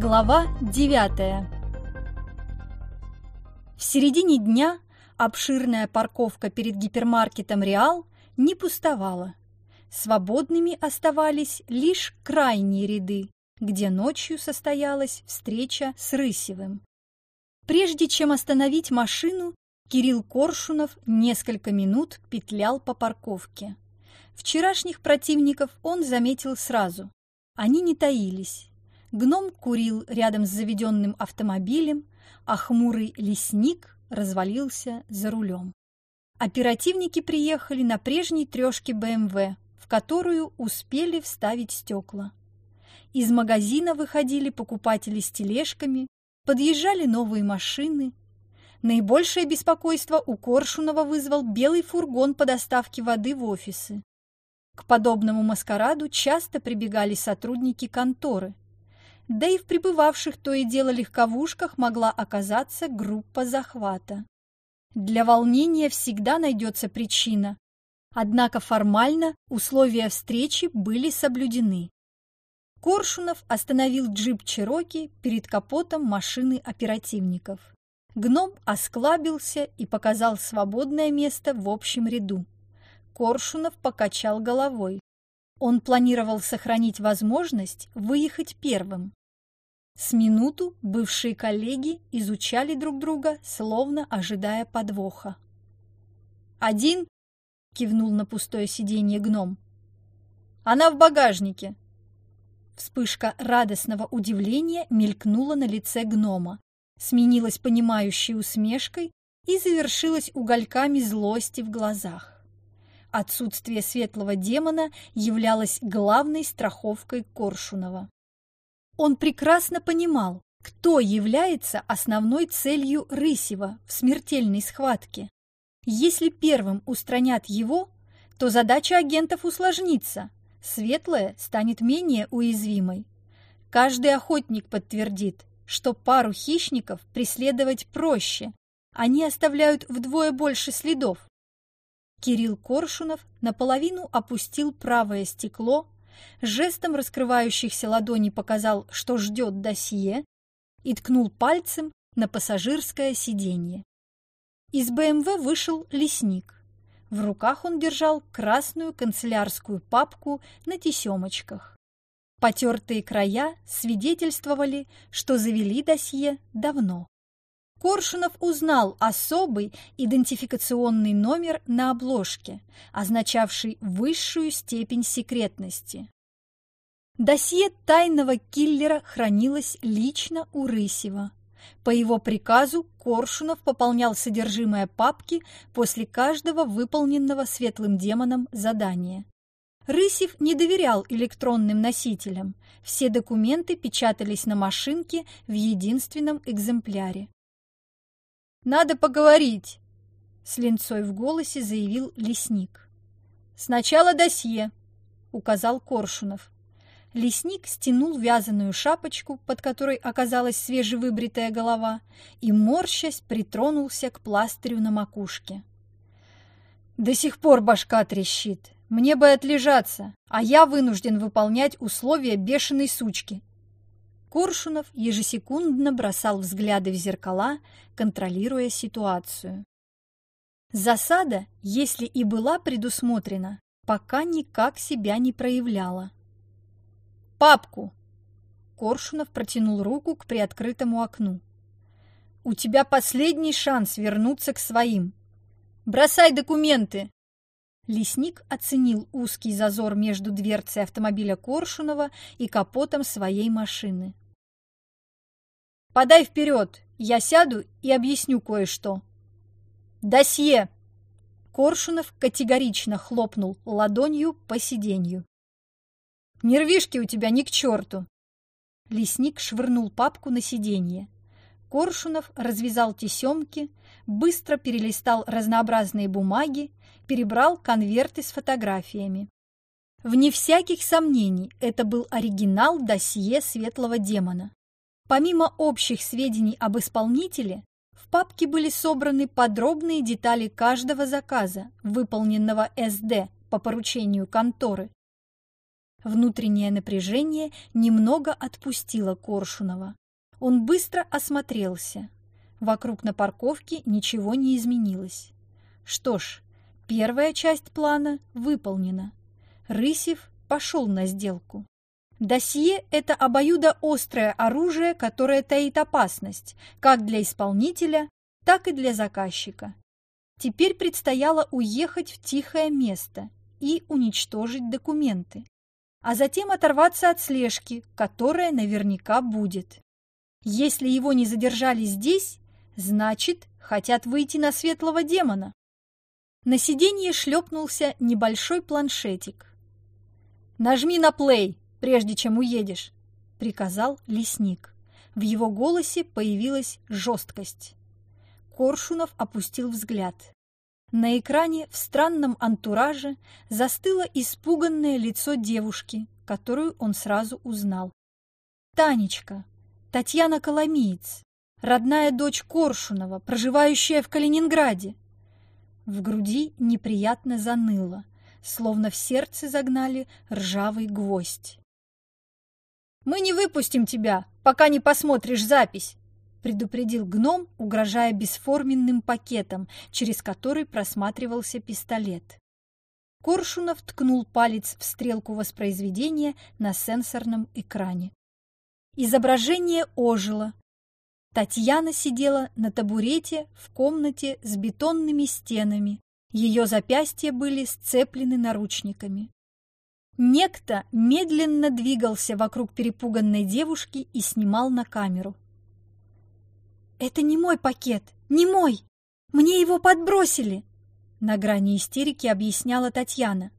Глава 9 В середине дня обширная парковка перед гипермаркетом «Реал» не пустовала. Свободными оставались лишь крайние ряды, где ночью состоялась встреча с Рысевым. Прежде чем остановить машину, Кирилл Коршунов несколько минут петлял по парковке. Вчерашних противников он заметил сразу. Они не таились. Гном курил рядом с заведенным автомобилем, а хмурый лесник развалился за рулем. Оперативники приехали на прежней трешке БМВ, в которую успели вставить стекла. Из магазина выходили покупатели с тележками, подъезжали новые машины. Наибольшее беспокойство у Коршунова вызвал белый фургон по доставке воды в офисы. К подобному маскараду часто прибегали сотрудники конторы. Да и в пребывавших то и дело легковушках могла оказаться группа захвата. Для волнения всегда найдется причина. Однако формально условия встречи были соблюдены. Коршунов остановил джип Чероки перед капотом машины оперативников. Гном осклабился и показал свободное место в общем ряду. Коршунов покачал головой. Он планировал сохранить возможность выехать первым. С минуту бывшие коллеги изучали друг друга, словно ожидая подвоха. «Один?» — кивнул на пустое сиденье гном. «Она в багажнике». Вспышка радостного удивления мелькнула на лице гнома, сменилась понимающей усмешкой и завершилась угольками злости в глазах. Отсутствие светлого демона являлось главной страховкой Коршунова. Он прекрасно понимал, кто является основной целью Рысева в смертельной схватке. Если первым устранят его, то задача агентов усложнится, светлая станет менее уязвимой. Каждый охотник подтвердит, что пару хищников преследовать проще, они оставляют вдвое больше следов. Кирилл Коршунов наполовину опустил правое стекло, жестом раскрывающихся ладоней показал, что ждет досье, и ткнул пальцем на пассажирское сиденье. Из БМВ вышел лесник. В руках он держал красную канцелярскую папку на тесемочках. Потертые края свидетельствовали, что завели досье давно. Коршунов узнал особый идентификационный номер на обложке, означавший высшую степень секретности. Досье тайного киллера хранилось лично у Рысева. По его приказу Коршунов пополнял содержимое папки после каждого выполненного светлым демоном задания. Рысев не доверял электронным носителям. Все документы печатались на машинке в единственном экземпляре. Надо поговорить!» С линцой в голосе заявил лесник. «Сначала досье», — указал Коршунов. Лесник стянул вязаную шапочку, под которой оказалась свежевыбритая голова, и, морщась, притронулся к пластырю на макушке. «До сих пор башка трещит. Мне бы отлежаться, а я вынужден выполнять условия бешеной сучки. Коршунов ежесекундно бросал взгляды в зеркала, контролируя ситуацию. Засада, если и была предусмотрена, пока никак себя не проявляла. «Папку!» Коршунов протянул руку к приоткрытому окну. «У тебя последний шанс вернуться к своим. Бросай документы!» Лесник оценил узкий зазор между дверцей автомобиля Коршунова и капотом своей машины. «Подай вперед, я сяду и объясню кое-что». «Досье!» Коршунов категорично хлопнул ладонью по сиденью. «Нервишки у тебя ни к черту!» Лесник швырнул папку на сиденье. Коршунов развязал тесемки, быстро перелистал разнообразные бумаги, перебрал конверты с фотографиями. Вне всяких сомнений, это был оригинал досье Светлого Демона. Помимо общих сведений об исполнителе, в папке были собраны подробные детали каждого заказа, выполненного СД по поручению конторы. Внутреннее напряжение немного отпустило Коршунова. Он быстро осмотрелся. Вокруг на парковке ничего не изменилось. Что ж, первая часть плана выполнена. Рысев пошел на сделку. Досье – это обоюдоострое оружие, которое таит опасность, как для исполнителя, так и для заказчика. Теперь предстояло уехать в тихое место и уничтожить документы, а затем оторваться от слежки, которая наверняка будет. Если его не задержали здесь, значит, хотят выйти на светлого демона. На сиденье шлепнулся небольшой планшетик. «Нажми на плей!» прежде чем уедешь», — приказал лесник. В его голосе появилась жесткость. Коршунов опустил взгляд. На экране в странном антураже застыло испуганное лицо девушки, которую он сразу узнал. Танечка, Татьяна Коломиец, родная дочь Коршунова, проживающая в Калининграде. В груди неприятно заныло, словно в сердце загнали ржавый гвоздь. «Мы не выпустим тебя, пока не посмотришь запись», предупредил гном, угрожая бесформенным пакетом, через который просматривался пистолет. Коршунов ткнул палец в стрелку воспроизведения на сенсорном экране. Изображение ожило. Татьяна сидела на табурете в комнате с бетонными стенами. Ее запястья были сцеплены наручниками. Некто медленно двигался вокруг перепуганной девушки и снимал на камеру. «Это не мой пакет, не мой! Мне его подбросили!» На грани истерики объясняла Татьяна.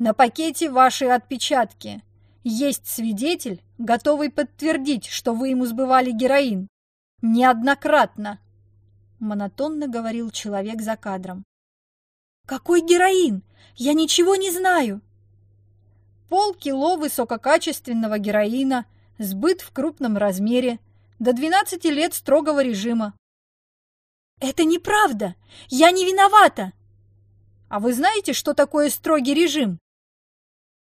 «На пакете ваши отпечатки. Есть свидетель, готовый подтвердить, что вы ему сбывали героин. Неоднократно!» Монотонно говорил человек за кадром. «Какой героин? Я ничего не знаю!» полкило высококачественного героина, сбыт в крупном размере, до 12 лет строгого режима. «Это неправда! Я не виновата!» «А вы знаете, что такое строгий режим?»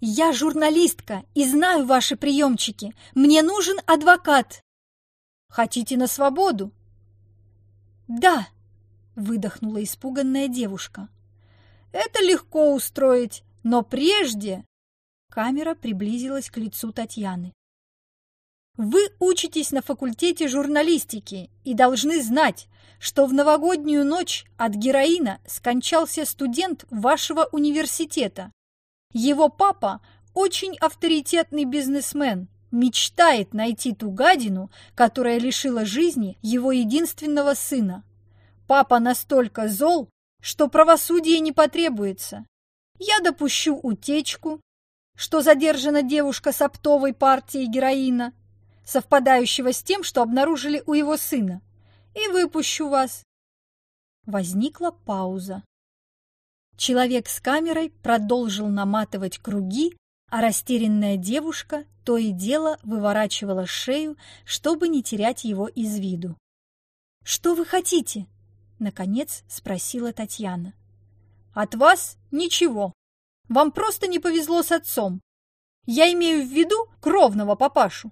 «Я журналистка и знаю ваши приемчики. Мне нужен адвокат». «Хотите на свободу?» «Да», — выдохнула испуганная девушка. «Это легко устроить, но прежде Камера приблизилась к лицу Татьяны. «Вы учитесь на факультете журналистики и должны знать, что в новогоднюю ночь от героина скончался студент вашего университета. Его папа очень авторитетный бизнесмен, мечтает найти ту гадину, которая лишила жизни его единственного сына. Папа настолько зол, что правосудие не потребуется. Я допущу утечку, что задержана девушка с оптовой партией героина, совпадающего с тем, что обнаружили у его сына, и выпущу вас. Возникла пауза. Человек с камерой продолжил наматывать круги, а растерянная девушка то и дело выворачивала шею, чтобы не терять его из виду. «Что вы хотите?» — наконец спросила Татьяна. «От вас ничего», вам просто не повезло с отцом. Я имею в виду кровного папашу.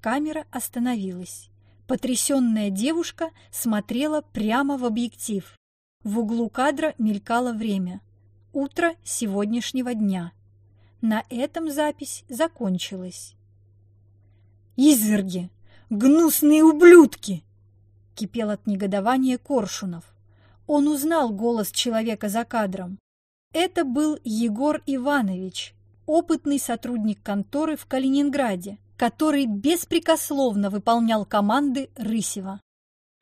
Камера остановилась. Потрясенная девушка смотрела прямо в объектив. В углу кадра мелькало время. Утро сегодняшнего дня. На этом запись закончилась. «Изверги! Гнусные ублюдки!» Кипел от негодования Коршунов. Он узнал голос человека за кадром. Это был Егор Иванович, опытный сотрудник конторы в Калининграде, который беспрекословно выполнял команды Рысева.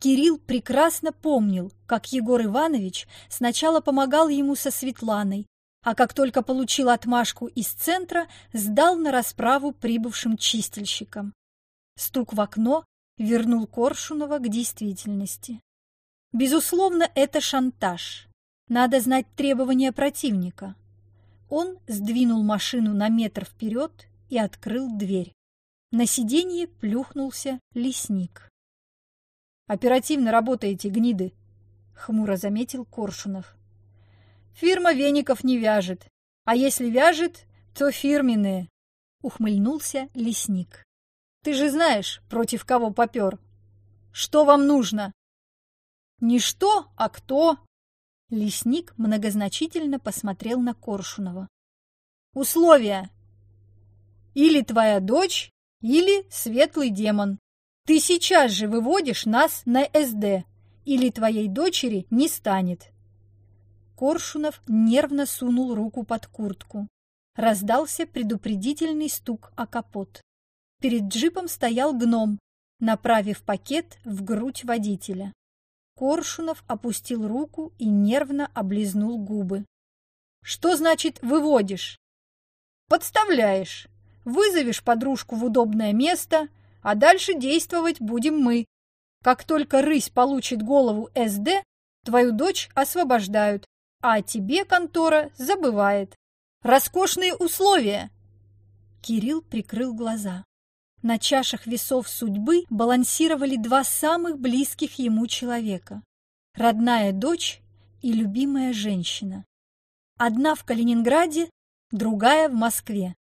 Кирилл прекрасно помнил, как Егор Иванович сначала помогал ему со Светланой, а как только получил отмашку из центра, сдал на расправу прибывшим чистильщикам. Стук в окно вернул Коршунова к действительности. Безусловно, это шантаж. Надо знать требования противника. Он сдвинул машину на метр вперед и открыл дверь. На сиденье плюхнулся лесник. «Оперативно работаете, гниды!» — хмуро заметил Коршунов. «Фирма веников не вяжет, а если вяжет, то фирменные, ухмыльнулся лесник. Ты же знаешь, против кого попер. Что вам нужно? Не что, а кто? Лесник многозначительно посмотрел на Коршунова. Условия. Или твоя дочь, или светлый демон. Ты сейчас же выводишь нас на СД, или твоей дочери не станет. Коршунов нервно сунул руку под куртку. Раздался предупредительный стук о капот. Перед джипом стоял гном, направив пакет в грудь водителя. Коршунов опустил руку и нервно облизнул губы. «Что значит «выводишь»?» «Подставляешь. Вызовешь подружку в удобное место, а дальше действовать будем мы. Как только рысь получит голову СД, твою дочь освобождают, а тебе контора забывает. Роскошные условия!» Кирилл прикрыл глаза. На чашах весов судьбы балансировали два самых близких ему человека – родная дочь и любимая женщина. Одна в Калининграде, другая в Москве.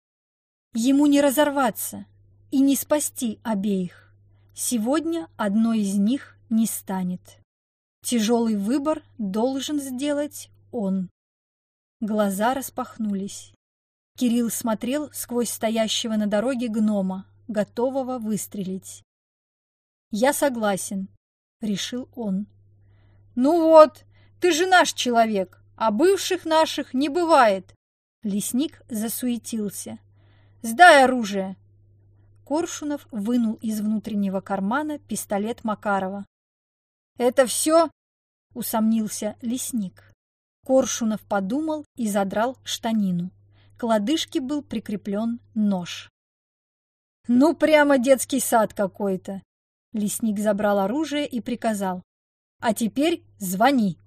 Ему не разорваться и не спасти обеих. Сегодня одной из них не станет. Тяжелый выбор должен сделать он. Глаза распахнулись. Кирилл смотрел сквозь стоящего на дороге гнома, готового выстрелить. «Я согласен», — решил он. «Ну вот, ты же наш человек, а бывших наших не бывает!» Лесник засуетился. «Сдай оружие!» Коршунов вынул из внутреннего кармана пистолет Макарова. «Это все?» — усомнился лесник. Коршунов подумал и задрал штанину. К лодыжке был прикреплен нож. «Ну, прямо детский сад какой-то!» Лесник забрал оружие и приказал. «А теперь звони!»